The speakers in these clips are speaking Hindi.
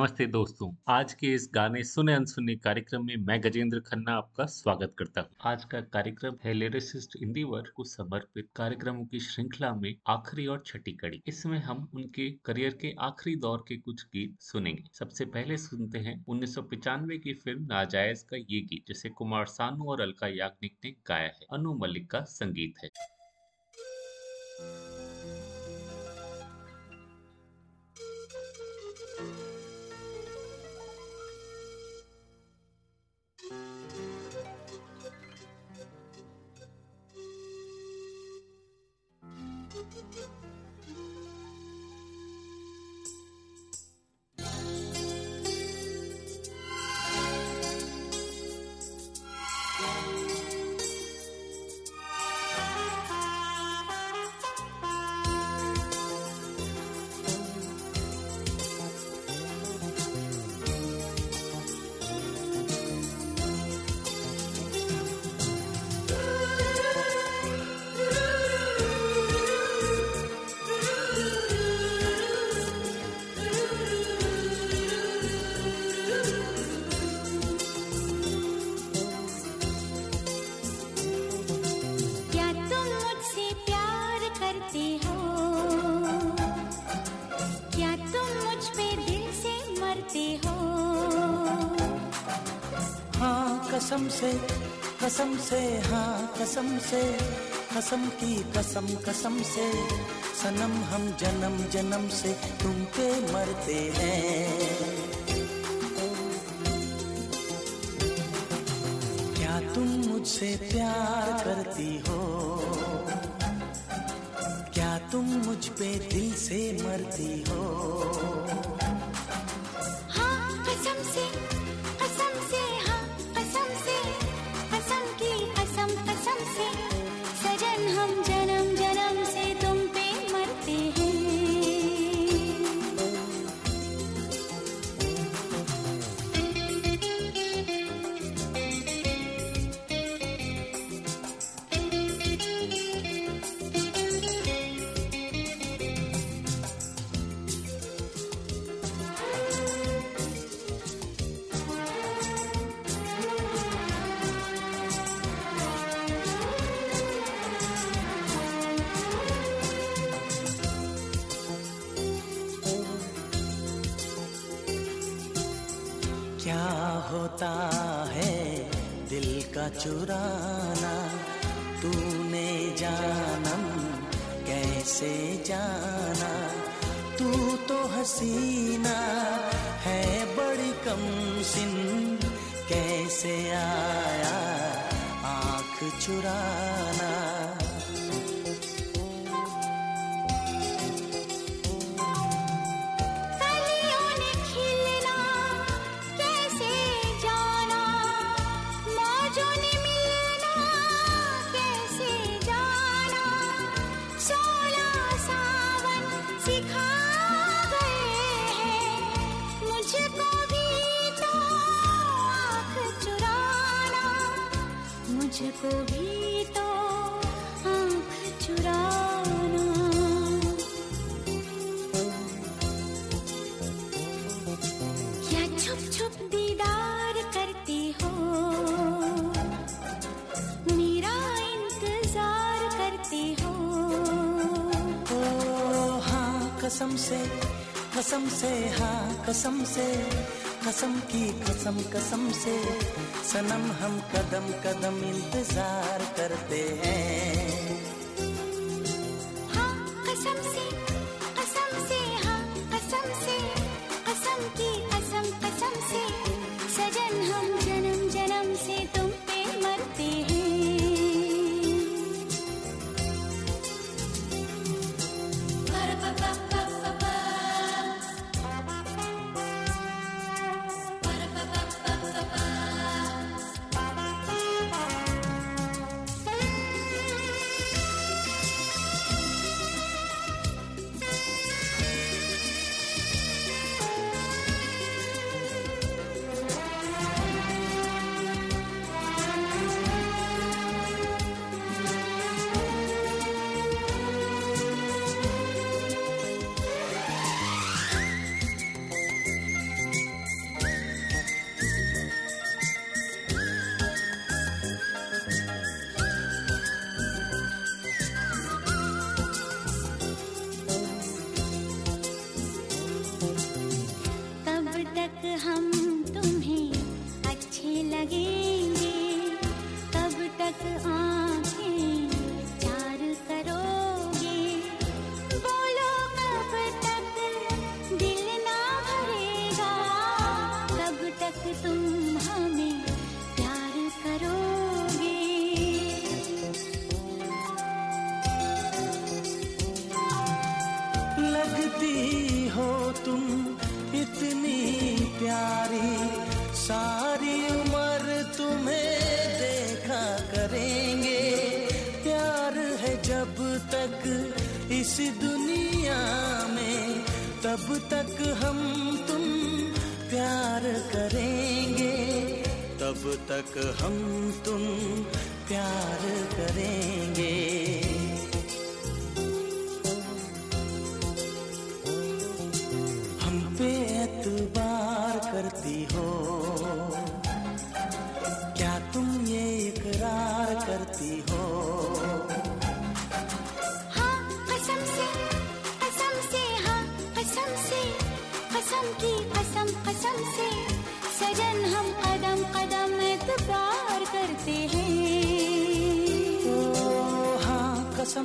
नमस्ते दोस्तों। आज के इस गाने सुने अनसुने कार्यक्रम में मैं गजेंद्र खन्ना आपका स्वागत करता हूँ। आज का कार्यक्रम है लिरिसिस्ट इंदिवर को समर्पित कार्यक्रमों की श्रृंखला में आखिरी और छठी कड़ी। इसमें हम उनके करियर के आखिरी दौर के कुछ गीत सुनेंगे। सबसे पहले सुनते हैं उन्नीस की फ़िल्म नाजायज का ये गीत, जिसे कुमार सानू और अलका याग्निक ने गाया है। अनु मलिक का संगीत है। से हाँ कसम से, कसम की कसम कसम से, सनम हम जन्म जन्म से तुम पे मरते हैं। क्या तुम मुझसे प्यार करती हो? क्या तुम मुझ पे दिल से मरती हो? कसम की कसम कसम से सनम हम कदम कदम इंतज़ार करते हैं।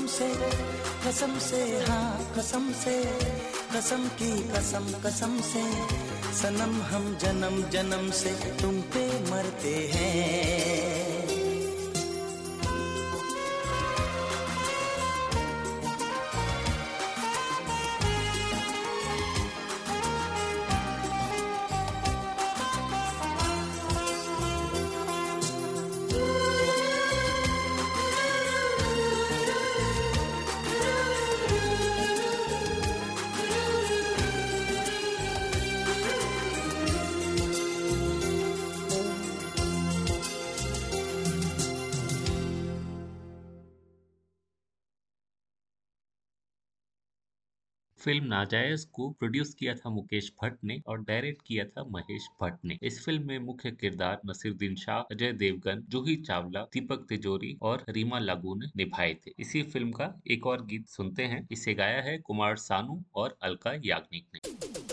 से, कसम से हाँ कसम से, कसम की कसम कसम से, सनम हम जन्म जन्म से तुम पे मरते हैं। फ़िल्म नाजायज को प्रोड्यूस किया था मुकेश भट्ट ने और डायरेक्ट किया था महेश भट्ट ने। इस फ़िल्म में मुख्य किरदार नसीरुद्दीन शाह, अजय देवगन, जूही चावला, दीपक तिजोरी और रीमा लागू ने निभाए थे। इसी फ़िल्म का एक और गीत सुनते हैं। इसे गाया है कुमार सानू और अलका याग्निक ने।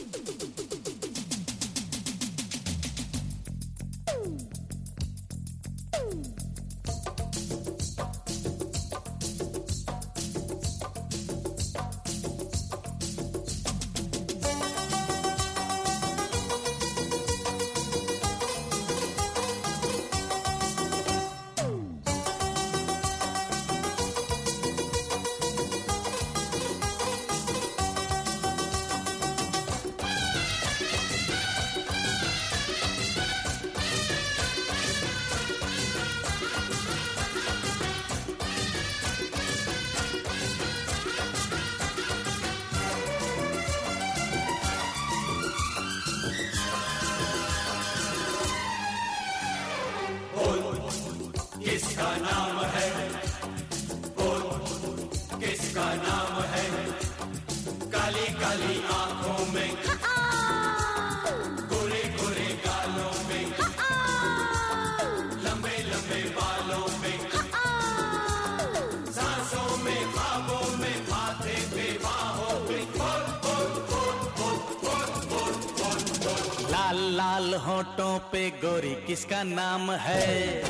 लाल लाल होठों पे गोरी किसका नाम है?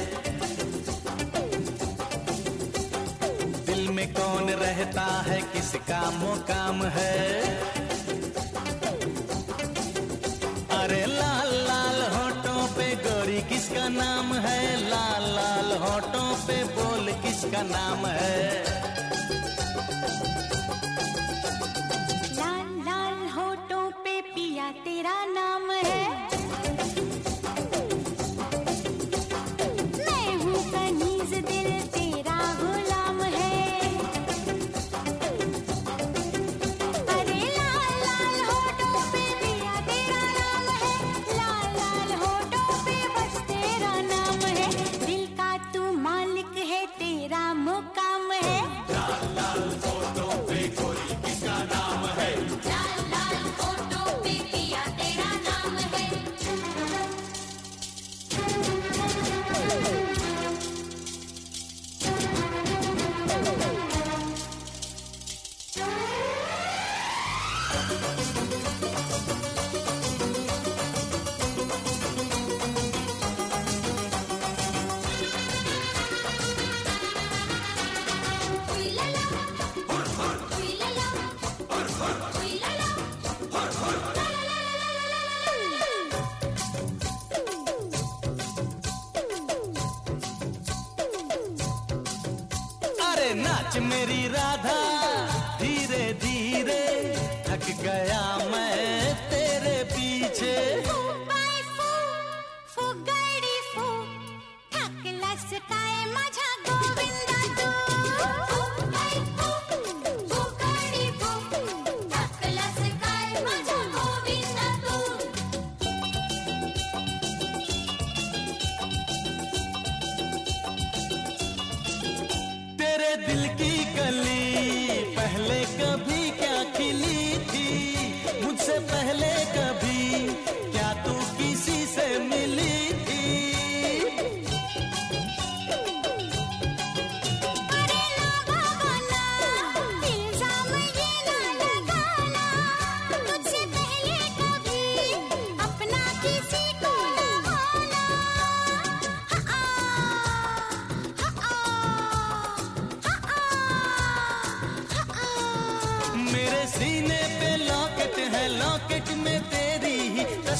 दिल में कौन रहता है? किसका मुकाम है? अरे लाल लाल होठों पे गोरी किसका नाम है? लाल लाल होठों पे बोल किसका नाम है? तेरा नाम है।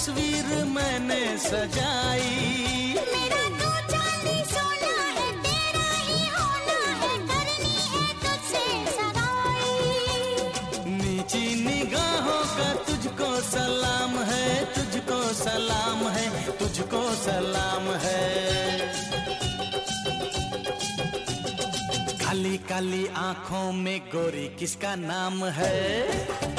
तस्वीर मैंने सजाई। नीची निगाहों का तुझको सलाम है तुझको सलाम है तुझको सलाम है। काली काली आँखों में गोरी किसका नाम है?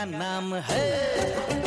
का नाम है।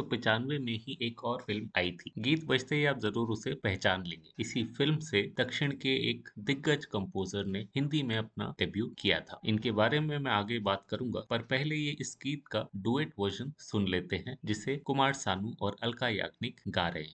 में ही एक और फ़िल्म आई थी। गीत बजते ही आप ज़रूर उसे पहचान लेंगे। इसी फ़िल्म से दक्षिण के एक दिग्गज कंपोजर ने हिंदी में अपना डेब्यू किया था। इनके बारे में मैं आगे बात करूँगा, पर पहले ये इस गीत का डुएट वर्जन सुन लेते हैं, जिसे कुमार सानू और अलका याग्निक गा रहे हैं।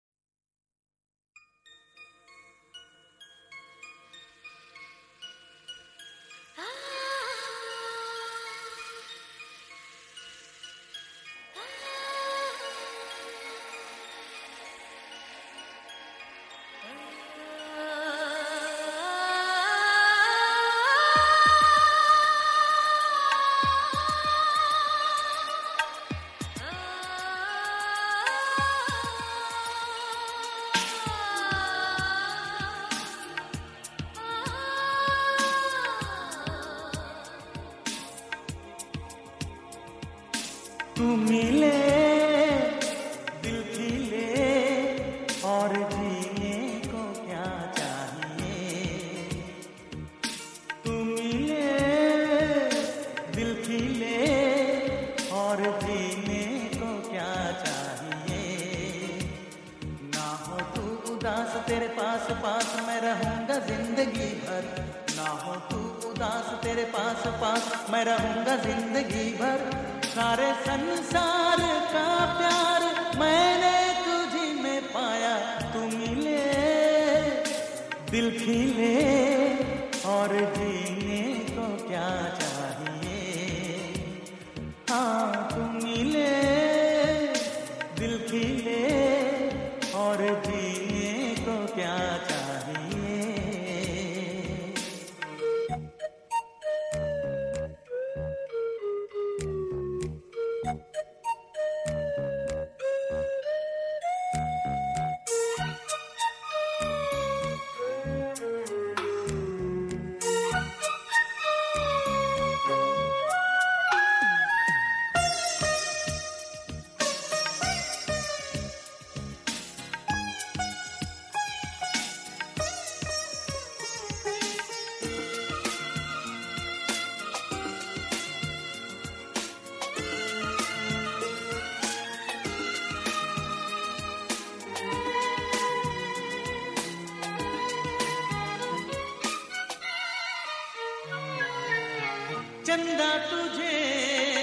तुझे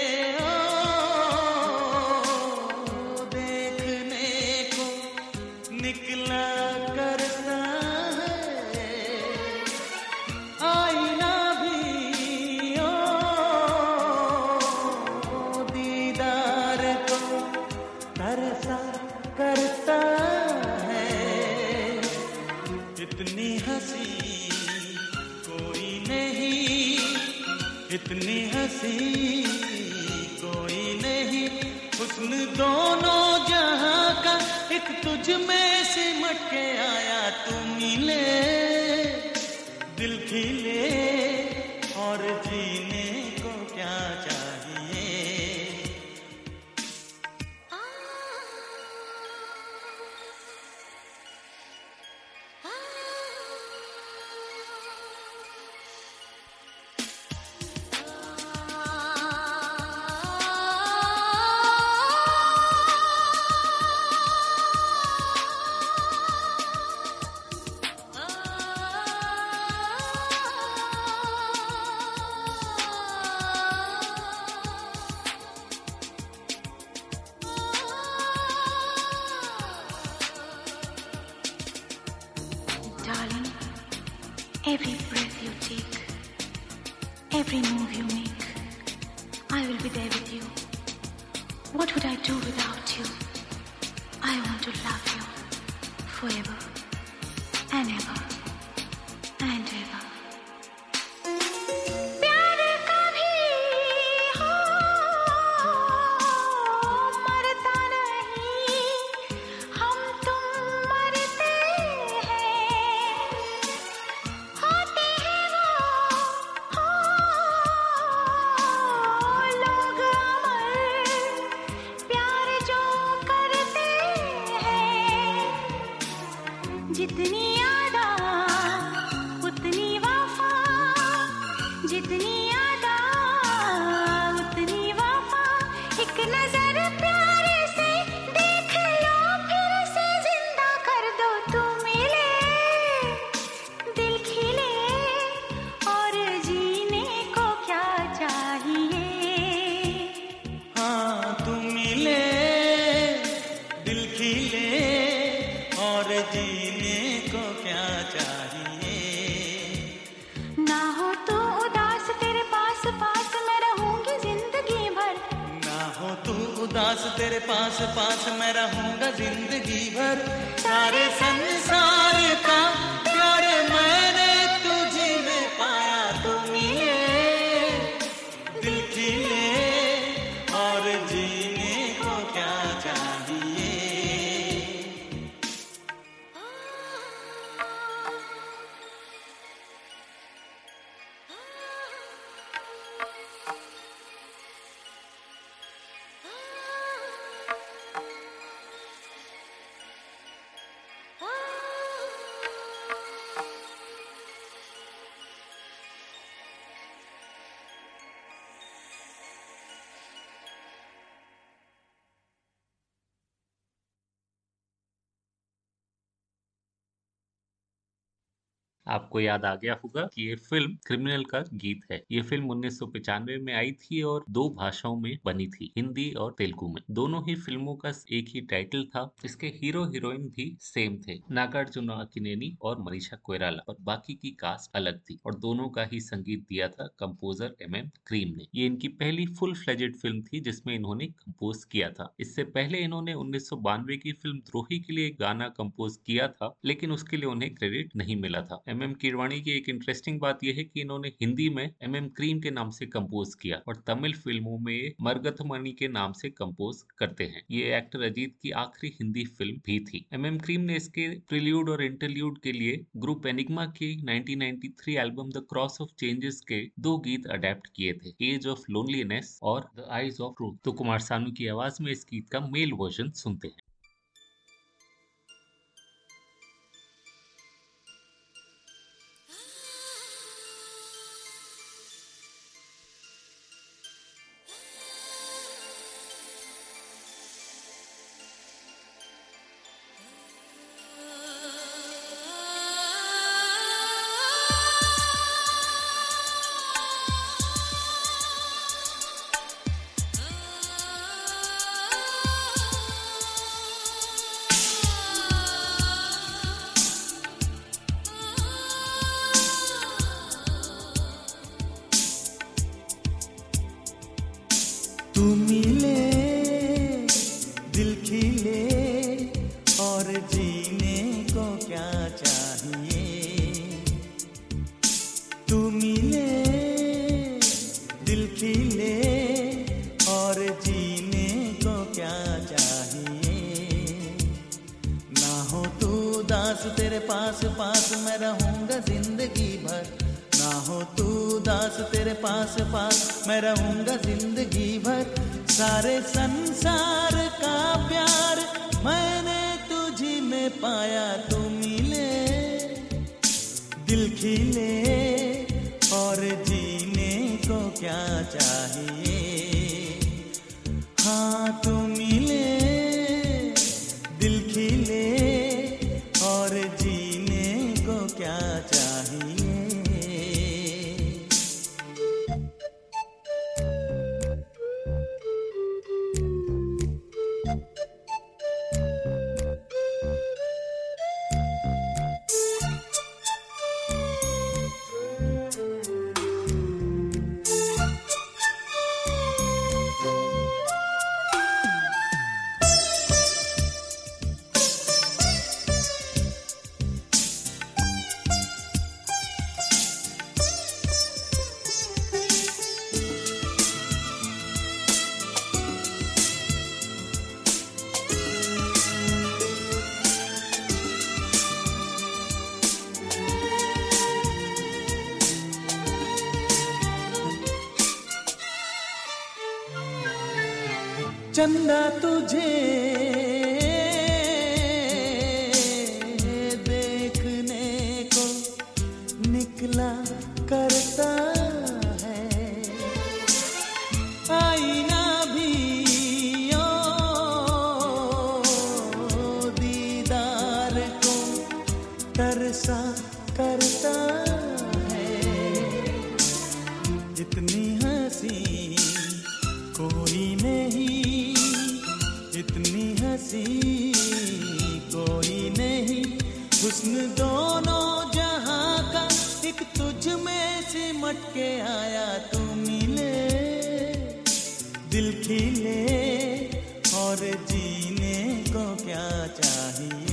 इतनी हसी कोई नहीं। हुस्न दोनों जहाँ का एक तुझ में सिमट के आया तू मिले दिल खिले और जीने आपको याद आ गया होगा कि ये फ़िल्म क्रिमिनल का गीत है। ये फ़िल्म उन्नीस में आई थी और दो भाषाओं में बनी थी, हिंदी और तेलुगु में। दोनों ही फ़िल्मों का एक ही टाइटल था। इसके हीरो हीरोइन भी सेम थे, नागार्जुन अकिनेनी और मनीषा कोयराला और बाकी की कास्ट अलग थी और दोनों का ही संगीत दिया था कंपोजर एम एम क्रीम ने। ये इनकी पहली फुल फ्लेजेड फ़िल्म थी जिसमें इन्होंने कंपोज किया था। इससे पहले इन्होंने उन्नीस सौ बानवे की फ़िल्म द्रोही के लिए गाना कंपोज किया था, लेकिन उसके लिए उन्हें क्रेडिट नहीं मिला था। एम एम किरवाणी की एक इंटरेस्टिंग बात यह है कि इन्होंने हिंदी में एम एम क्रीम के नाम से कंपोज किया और तमिल फ़िल्मों में ये मरगथमणि के नाम से कंपोज करते हैं। ये एक्टर अजीत की आखिरी हिंदी फ़िल्म भी थी। एम एम क्रीम ने इसके प्रिल्यूड और इंटरल्यूड के लिए ग्रुप एनिग्मा की 1993 album the cross of changes के दो गीत अडेप्ट किए थे एज ऑफ़ लोनलीनेस और द आईज ऑफ़ ट्रूथ तो कुमार सानू की आवाज़ में इस गीत का मेल वर्जन सुनते हैं। नशा करता है। आईना भी ओ, दीदार को तरसा करता है। जितनी हँसी कोई नहीं इतनी हँसी के आया तू मिले दिल खिले और जीने को क्या चाहिए?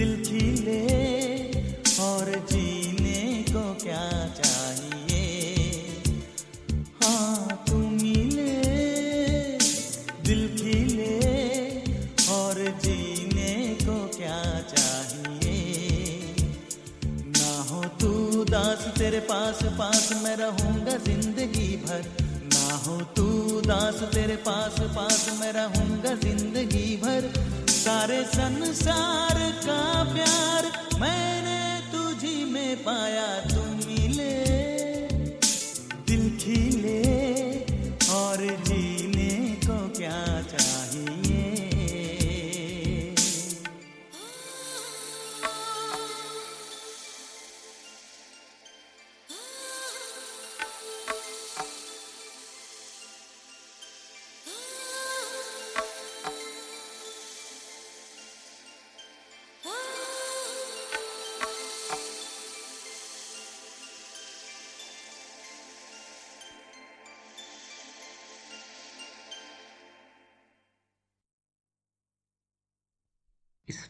दिल खिले और जीने को क्या चाहिए? हाँ तू मिले, दिल खिले और जीने को क्या चाहिए? ना हो तू दास तेरे पास पास मैं रहूँगा ज़िंदगी भर। ना हो तू दास तेरे पास पास मैं रहूँगा ज़िंदगी भर। सारे संसार का प्यार मैंने तुझी में पाया, तुम मिले। दिल खिले और जीने को क्या चाहिए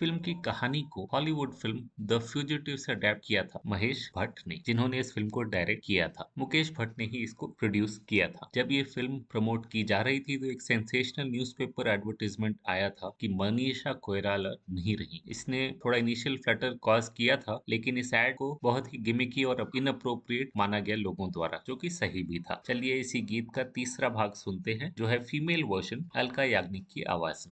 फ़िल्म की कहानी को हॉलीवुड फ़िल्म द फ्यूजिटिव से अडेप्ट किया था महेश भट्ट ने, जिन्होंने इस फ़िल्म को डायरेक्ट किया था। मुकेश भट्ट ने ही इसको प्रोड्यूस किया था। जब ये फ़िल्म प्रमोट की जा रही थी तो एक सेंसेशनल न्यूज़पेपर एडवर्टीजमेंट आया था कि मनीषा कोयराला नहीं रही। इसने थोड़ा इनिशियल फ्लटर कॉज किया था, लेकिन इस एड को बहुत ही गिमिकी और इनअप्रोप्रिएट माना गया लोगों द्वारा, जो कि सही भी था। चलिए इसी गीत का तीसरा भाग सुनते हैं, जो है फीमेल वर्जन अलका याग्निक की आवाज़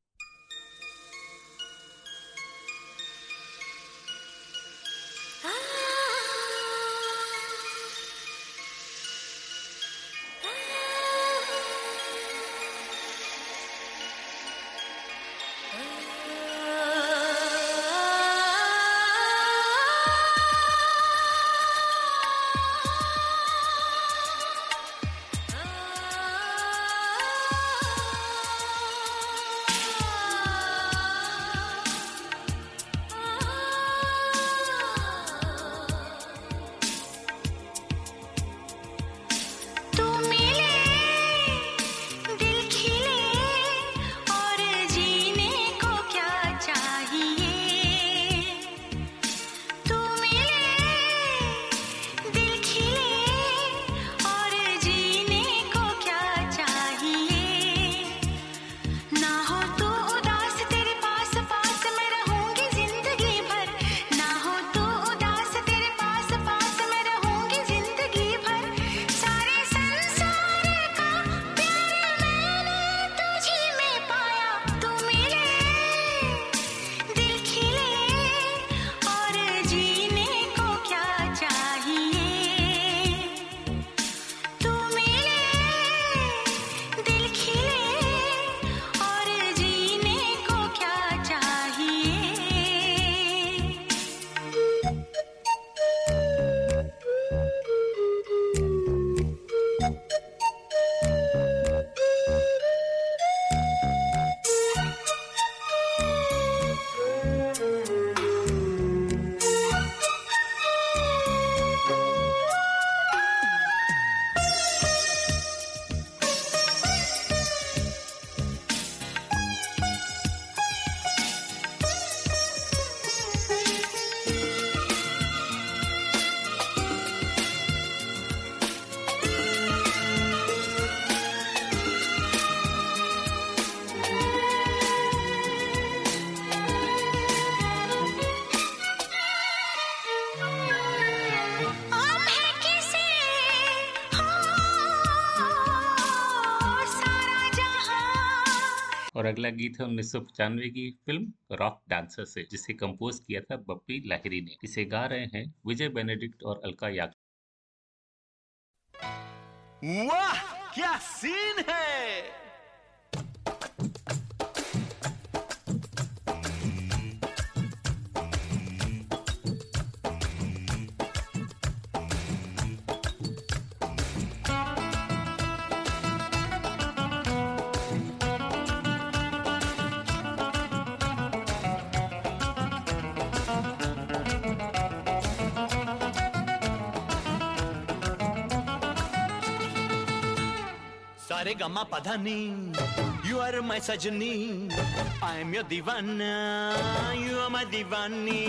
अगला गीत है उन्नीस की फ़िल्म रॉक डांसर से, जिसे कंपोज किया था बप्पी लाहिरी ने। इसे गा रहे हैं विजय बेनेडिक्ट और अलका याग। वाह, क्या सीन है! सारे गमा पधानी यू आर माय सजनी आई एम योर दीवाना यू आर माय दीवानी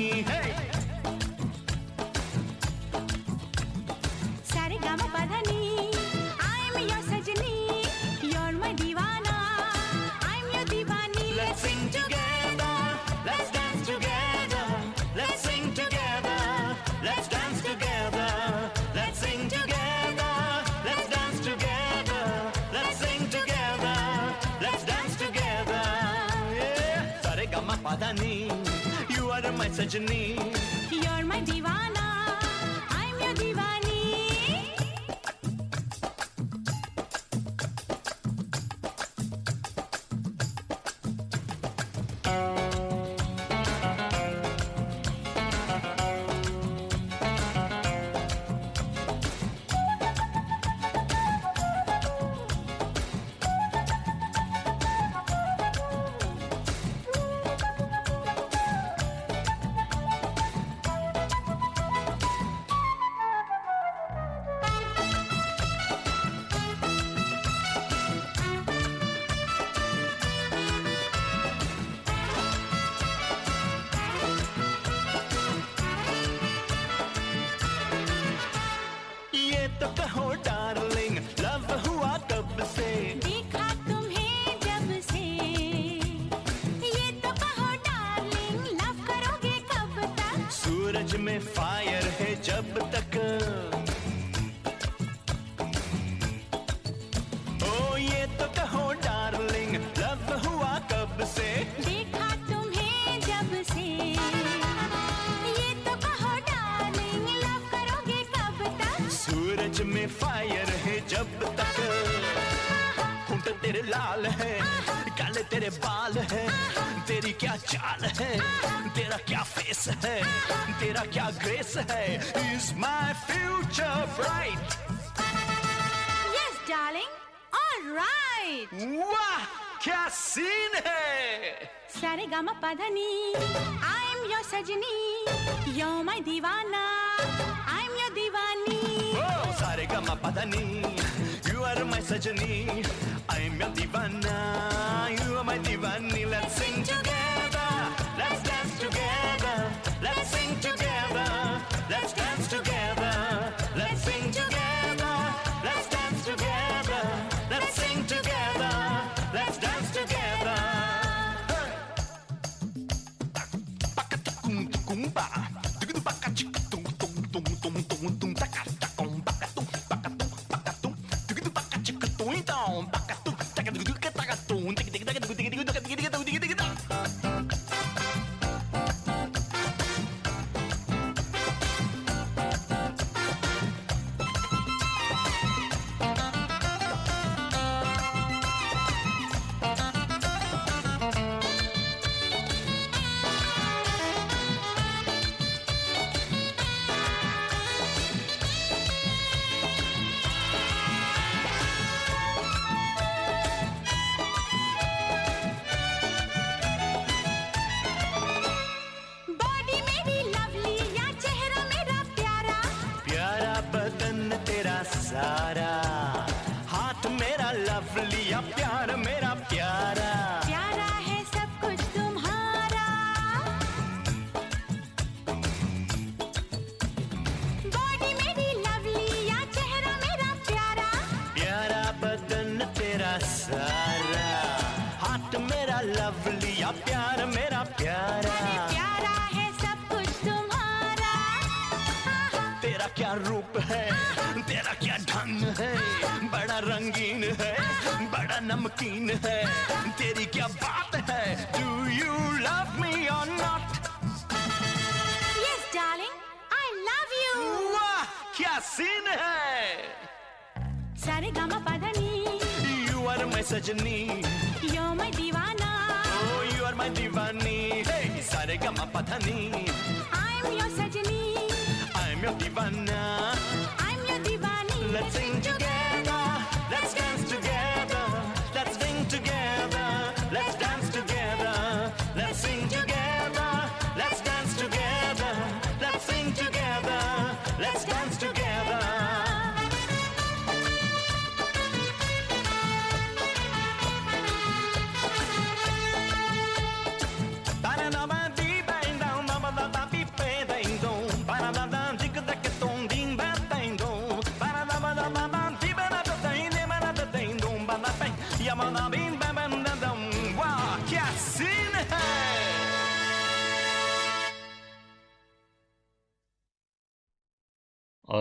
Madani. You are my Sajani. You're my Divana. चाल है तेरा क्या फेस है तेरा क्या ग्रेस है is my future bright yes darling alright वाह क्या सीन है? सारे गामा पधनी आई एम योर सजनी यो माय दीवाना आई एम योर दीवानी सारे गमा पधानी You are my sajani I am your divana You are my divani Let's sing together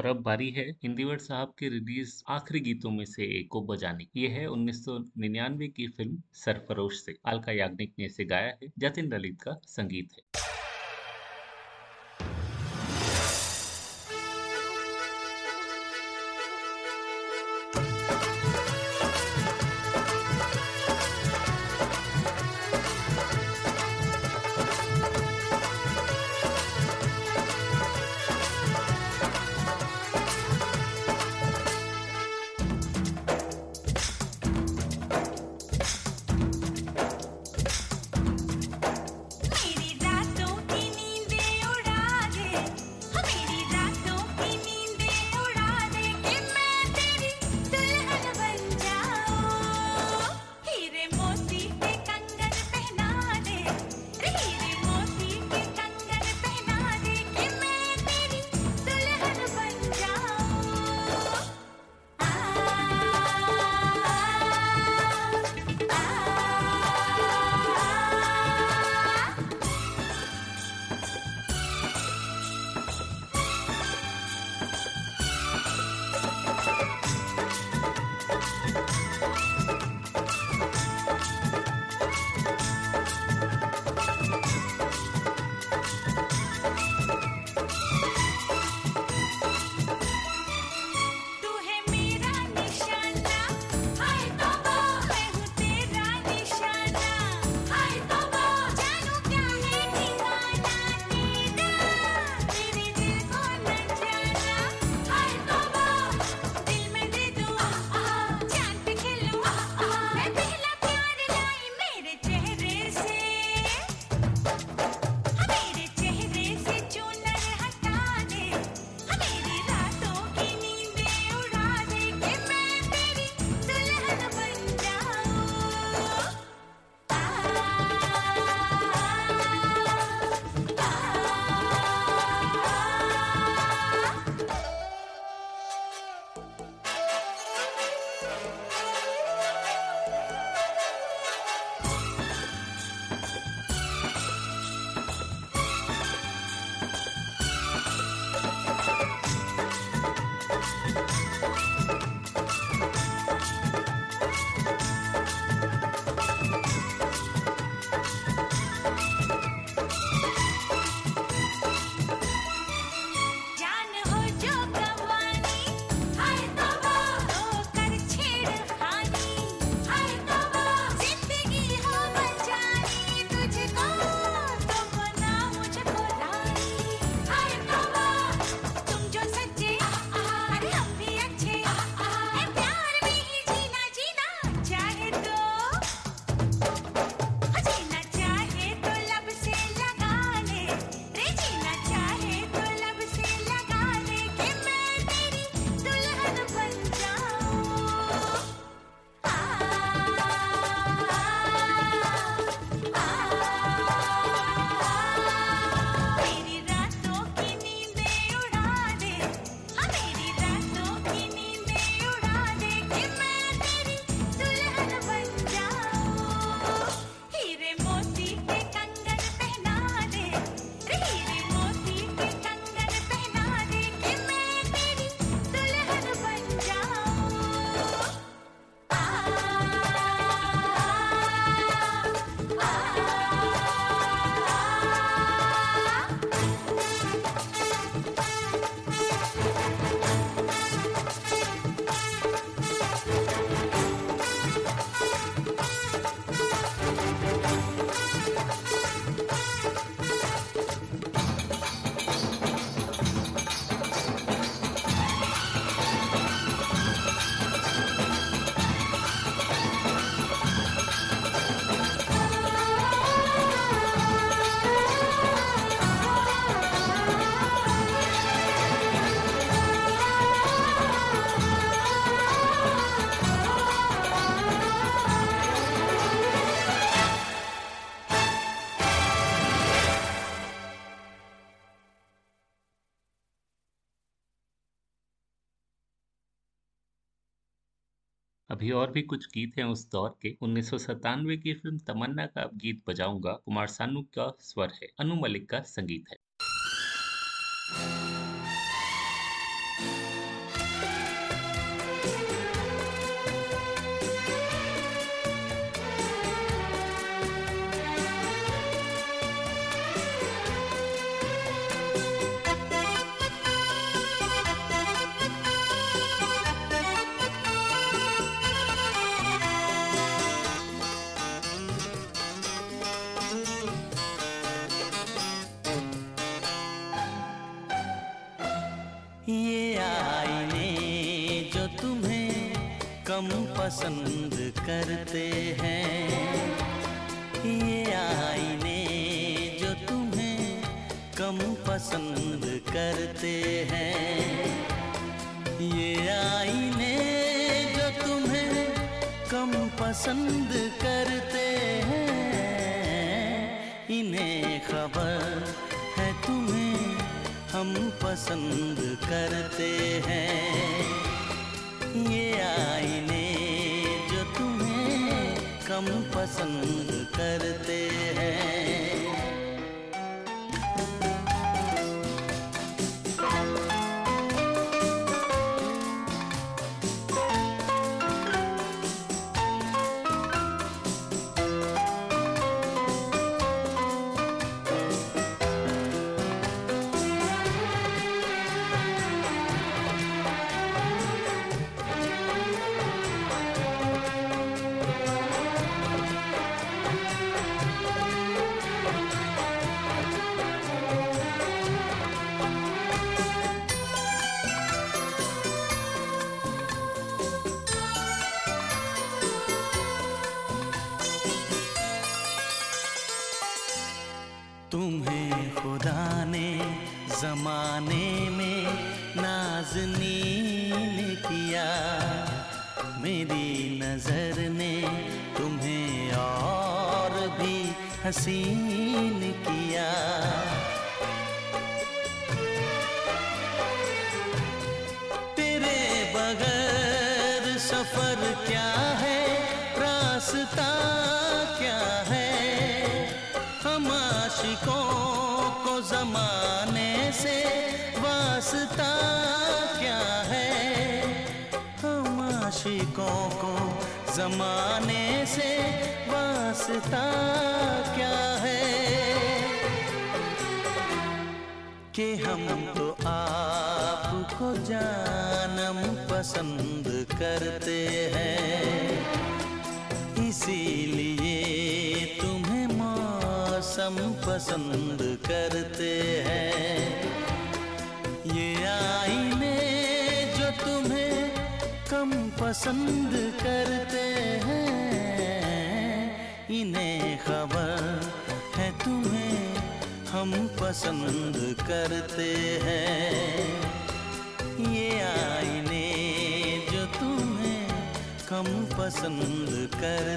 Saurabh बारी है। इंदिवर साहब के रिलीज़ आखिरी गीतों में से एक को बजाने। ये है 1999 की फ़िल्म सरफरोश से। अलका याग्निक ने इसे गाया है। जतिन ललित का संगीत है। अभी और भी कुछ गीत हैं उस दौर के। उन्नीस सौ सत्तानवे की फ़िल्म तमन्ना का गीत बजाऊँगा। कुमार सानू का स्वर है। अनु मलिक का संगीत है। पसंद करते हैं। इन्हें खबर है तुम्हें, हम पसंद करते हैं। ये आईने जो तुम्हें कम पसंद कर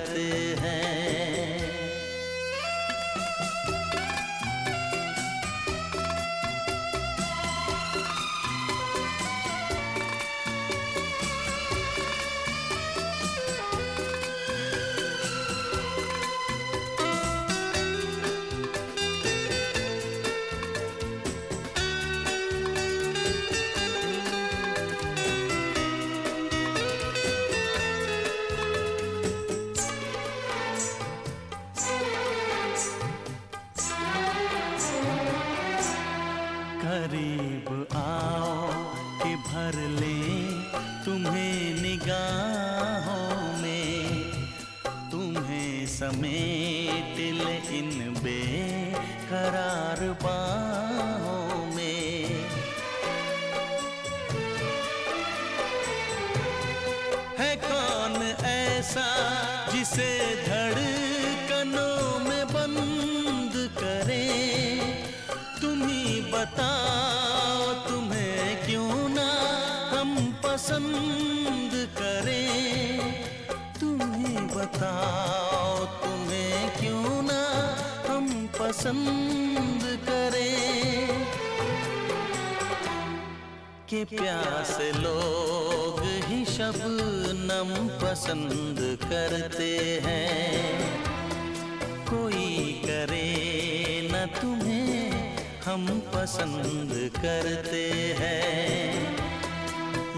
पसंद करते हैं।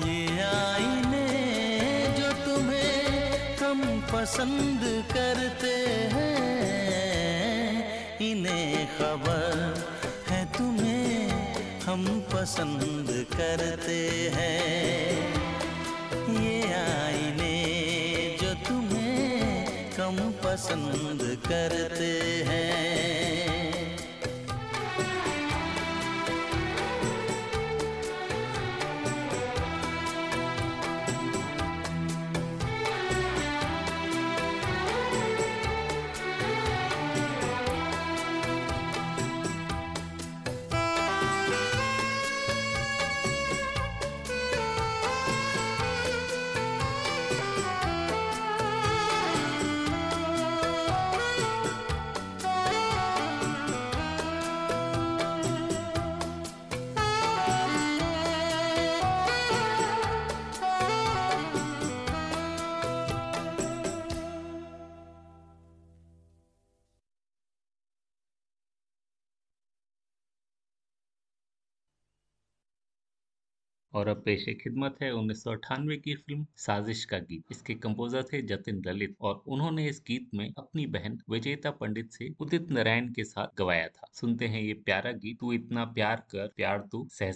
ये आईने जो तुम्हें हम पसंद करते हैं, इन्हें खबर है तुम्हें हम पसंद करते हैं। ये आईने जो तुम्हें कम पसंद करते हैं। और अब पेश खिदमत है उन्नीस सौ अठानवे की फ़िल्म साजिश का गीत। इसके कंपोजर थे जतिन ललित और उन्होंने इस गीत में अपनी बहन विजेता पंडित से उदित नारायण के साथ गवाया था। सुनते हैं ये प्यारा गीत, तू इतना प्यार कर, प्यार तू सह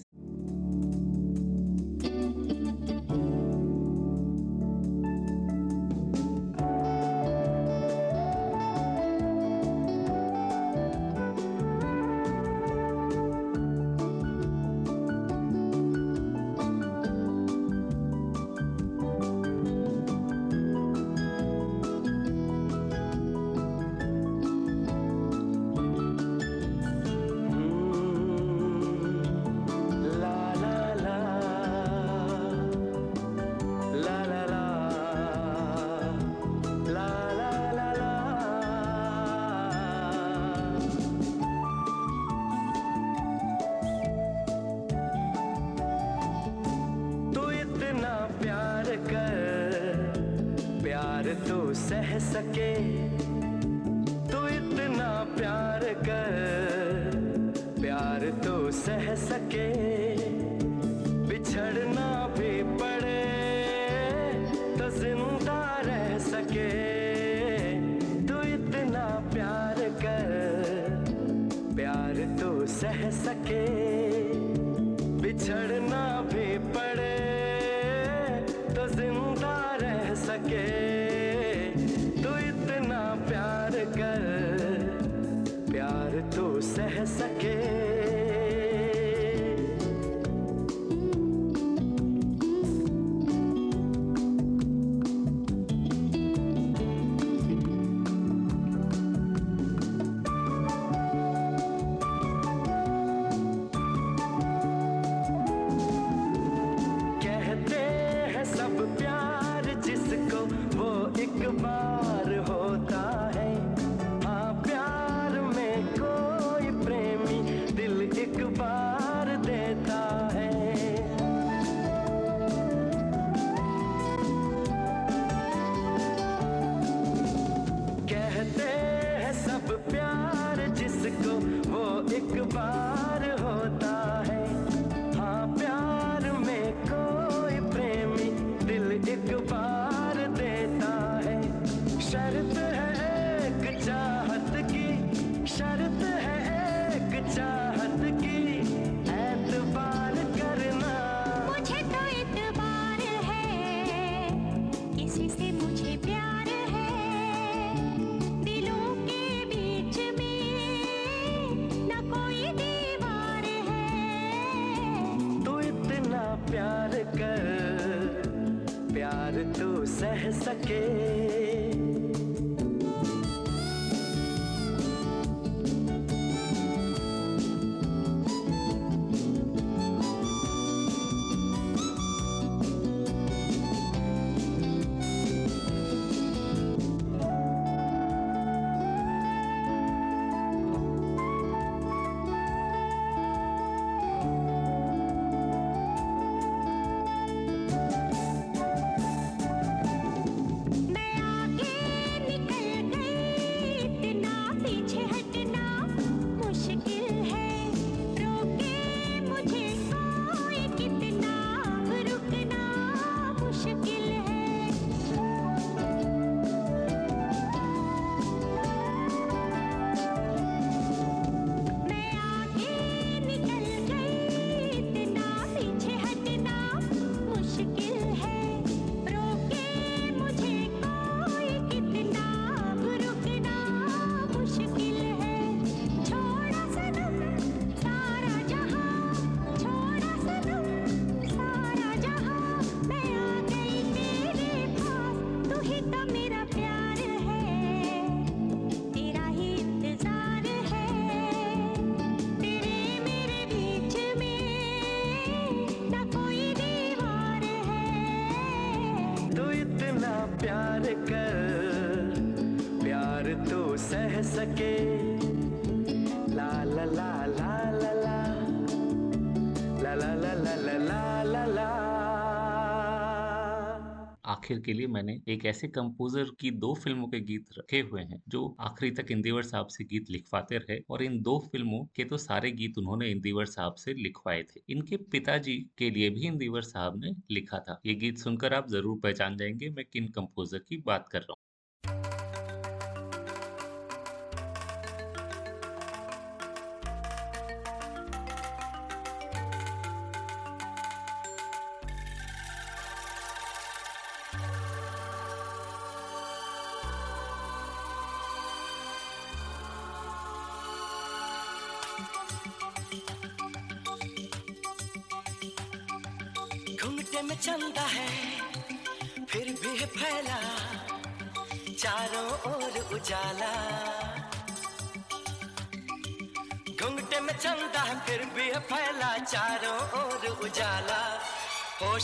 आखिर के लिए मैंने एक ऐसे कंपोजर की दो फ़िल्मों के गीत रखे हुए हैं, जो आखिरी तक इंदिवर साहब से गीत लिखवाते रहे, और इन दो फ़िल्मों के तो सारे गीत उन्होंने इंदिवर साहब से लिखवाए थे। इनके पिताजी के लिए भी इंदिवर साहब ने लिखा था। ये गीत सुनकर आप ज़रूर पहचान जाएँगे मैं किन कंपोजर की बात कर रहा हूँ।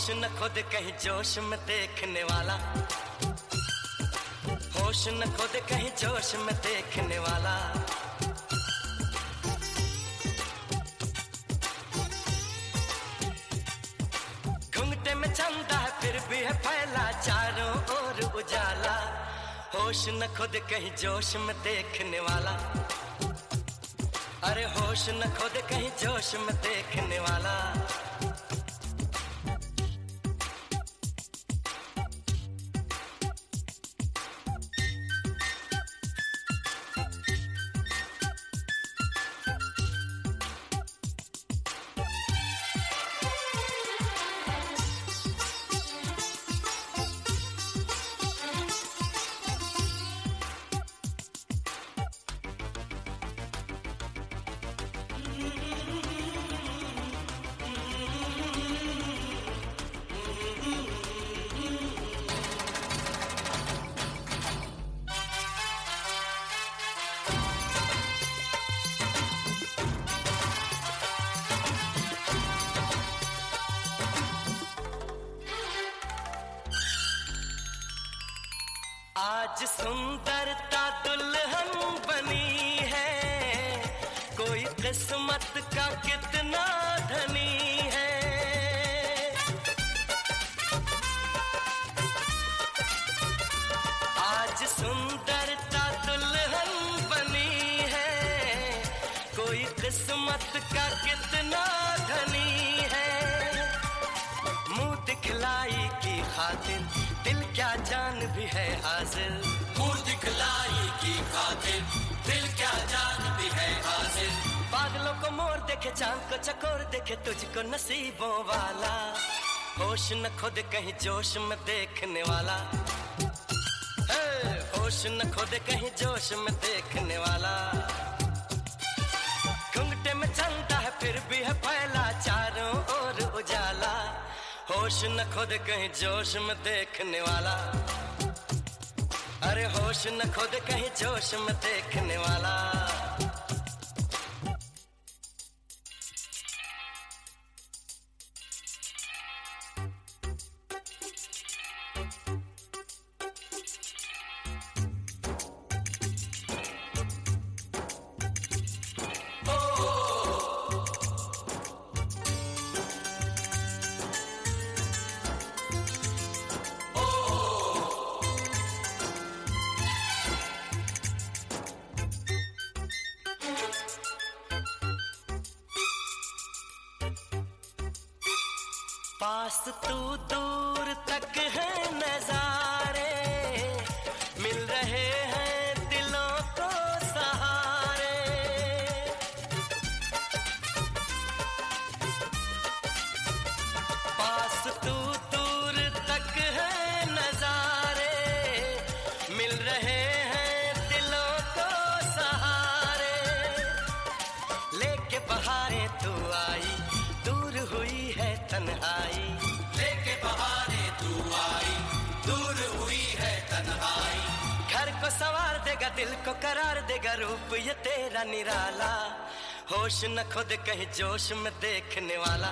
होश न खुद कहीं जोश में देखने वाला। होश न खुद कहीं जोश में देखने वाला। घुंघटे में चंदा है, फिर भी है फैला चारों ओर उजाला। होश न खुद कहीं जोश में देखने वाला। अरे होश न खुद कहीं जोश में देखने वाला। किस्मत का कितना धनी है। आज सुंदरता दुल्हन बनी है। कोई किस्मत का कितना धनी है। मुँह दिखलाई की खातिर दिल क्या जान भी है हाजिर। मुँह दिखलाई की खातिर को मोर देखे, चाँद को चकोर देखे, तुझको नसीबों वाला। होश न खुद कहीं जोश में देखने वाला। होश न खुद कहीं जोश में देखने वाला। घुंघटे में चलता है, फिर भी है फैला चारों ओर उजाला। होश न खुद कहीं जोश में देखने वाला। अरे होश न खुद कहीं जोश में देखने वाला। कहीं जोश में देखने वाला।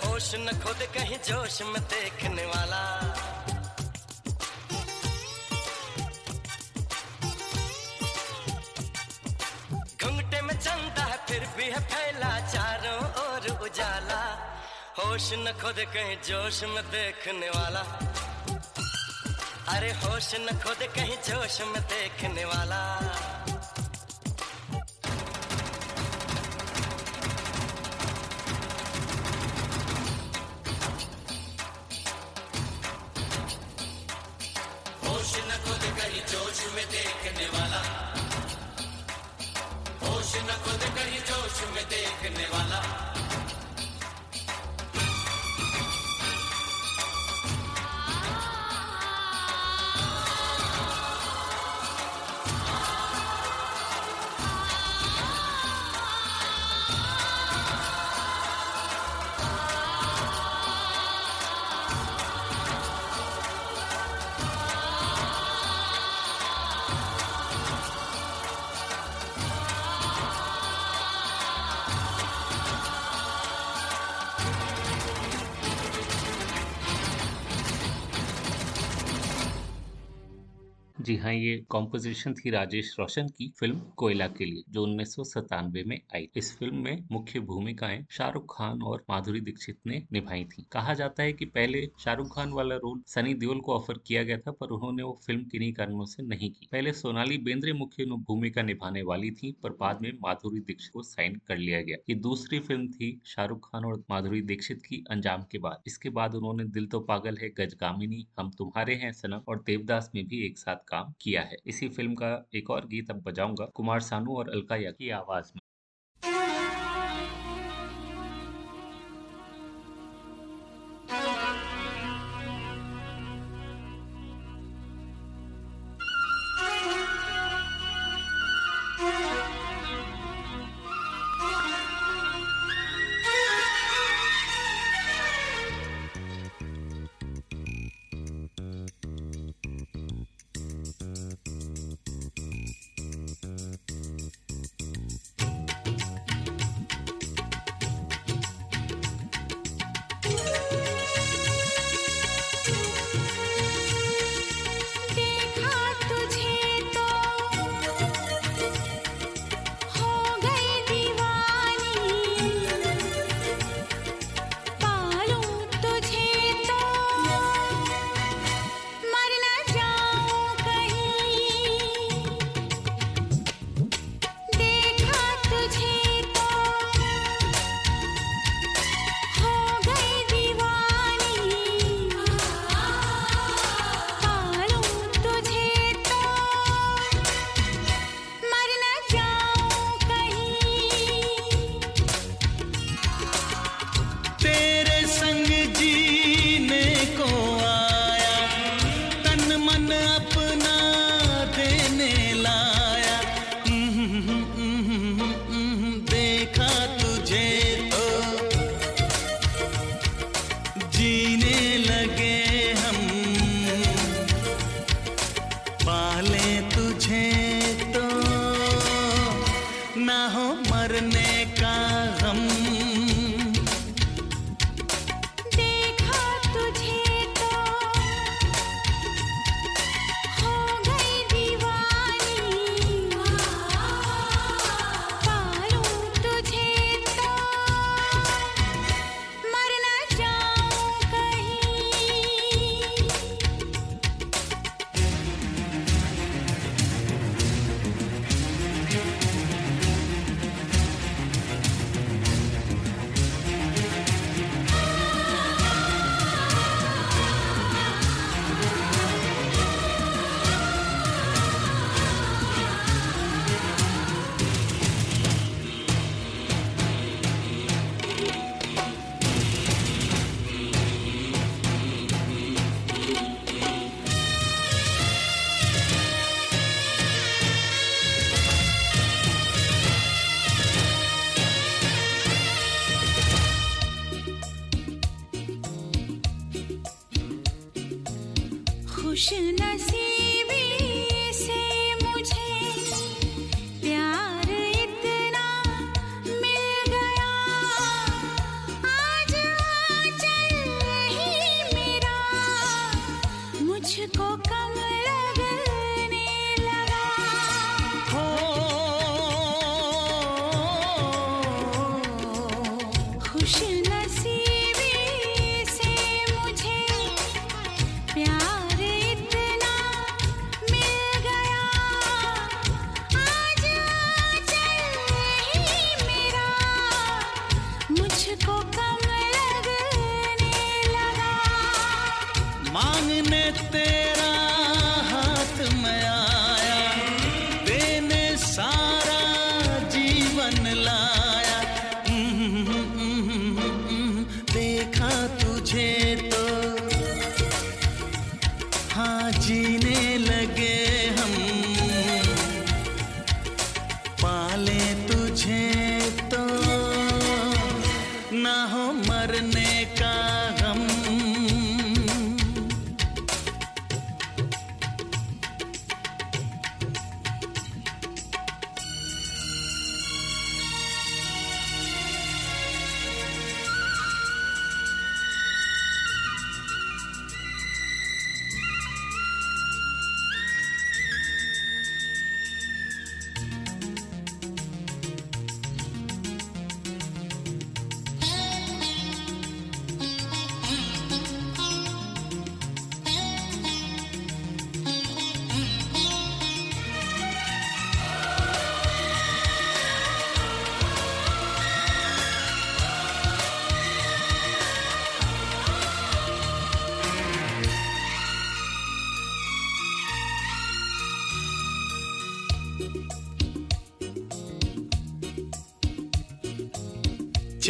होश न खुद कहीं जोश में देखने वाला। घुंघटे में चलता है, फिर भी है फैला चारों ओर उजाला। होश न खुद कहीं जोश में देखने वाला। अरे होश न खुद कहीं जोश में देखने वाला। हाँ ये कॉम्पोजिशन थी राजेश रोशन की फ़िल्म कोयला के लिए, जो उन्नीस सौ सत्तानवे में आई। इस फ़िल्म में मुख्य भूमिकाएँ शाहरुख खान और माधुरी दीक्षित ने निभाई थी। कहा जाता है कि पहले शाहरुख खान वाला रोल सनी देओल को ऑफ़र किया गया था, पर उन्होंने वो फ़िल्म किन्हीं कारणों से नहीं की। पहले सोनाली बेंद्रे मुख्य भूमिका निभाने वाली थी, पर बाद में माधुरी दीक्षित को साइन कर लिया गया। ये दूसरी फ़िल्म थी शाहरुख खान और माधुरी दीक्षित की अंजाम के बाद। इसके बाद उन्होंने दिल तो पागल है, गजगामिनी, हम तुम्हारे हैं, सनम और देवदास में भी एक साथ काम किया है। इसी फ़िल्म का एक और गीत अब बजाऊँगा, कुमार सानू और अलका याग्निक की आवाज़ में।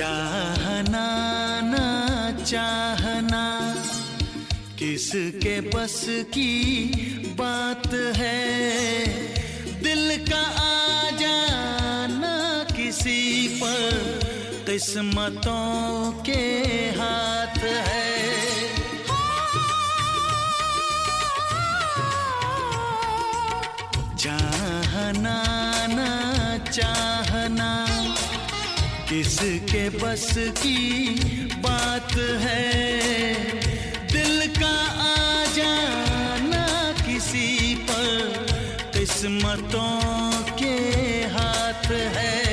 चाहना ना चाहना। किसके बस की बात है? दिल का आ जाना किसी पर। किस्मतों के किसके बस की बात है। दिल का आ जाना किसी पर किस्मतों के हाथ है।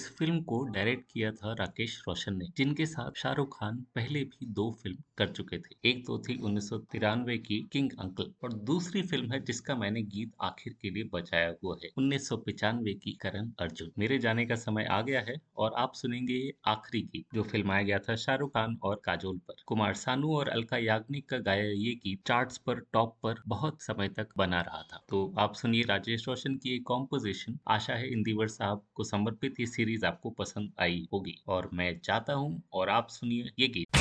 इस फ़िल्म को डायरेक्ट किया था राकेश रोशन ने, जिनके साथ शाहरुख खान पहले भी दो फ़िल्म कर चुके थे। एक तो थी उन्नीस सौ तिरानवे की किंग अंकल और दूसरी फ़िल्म है जिसका मैंने गीत आखिर के लिए बचाया हुआ है, उन्नीस की करण अर्जुन। मेरे जाने का समय आ गया है और आप सुनेंगे आखिरी गीत जो फिल्माया गया था शाहरुख खान और काजोल पर। कुमार सानू और अलका याग्निक का गाया ये गीत चार्ट्स पर, टॉप पर बहुत समय तक बना रहा था। तो आप सुनिए राजेश रोशन की एक कॉम्पोजिशन। आशा है इंदिवर साहब को समर्पित ये सीरीज़ आपको पसंद आई होगी। और मैं चाहता हूँ और आप सुनिए ये गीत।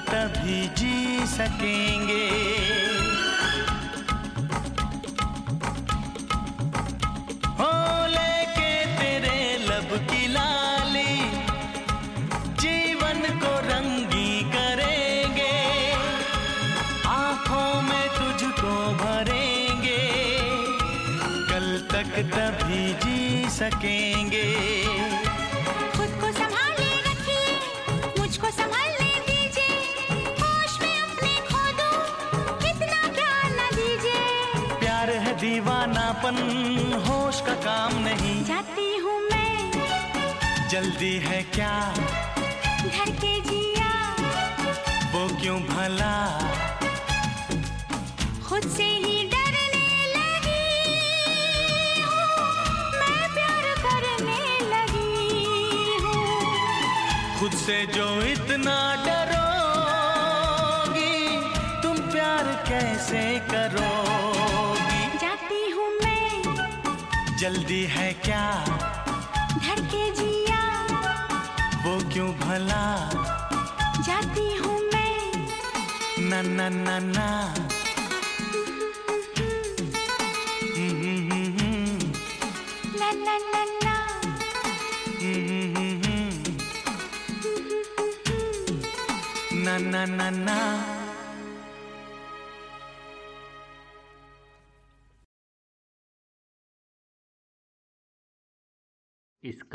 तभी जी सकेंगे। हो लेके तेरे लब की लाली, जीवन को रंगी करेंगे। आँखों में तुझको भरेंगे, कल तक तभी जी सकेंगे। पागलपन होश का काम नहीं। जाती हूँ मैं। जल्दी है क्या? घर के जिया। वो क्यों भला? खुद से ही डरने लगी मैं प्यार करने लगी हूँ। खुद से जो इत जल्दी है क्या? धड़के जिया। वो क्यों भला? जाती हूँ मैं। ना ना ना ना। ला ला ला हम्म,